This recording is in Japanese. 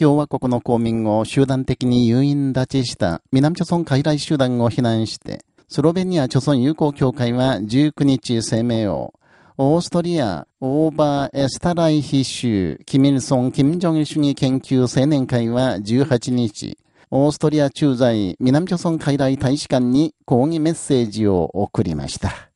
共和国の公民を集団的に誘引立ちした南朝鮮傀儡集団を非難して、スロベニア朝村友好協会は19日声明を、オーストリア、オーバーエスタライヒ州、キミルソン・キム・ジョン主義研究青年会は18日、オーストリア駐在南朝村海来大使館に抗議メッセージを送りました。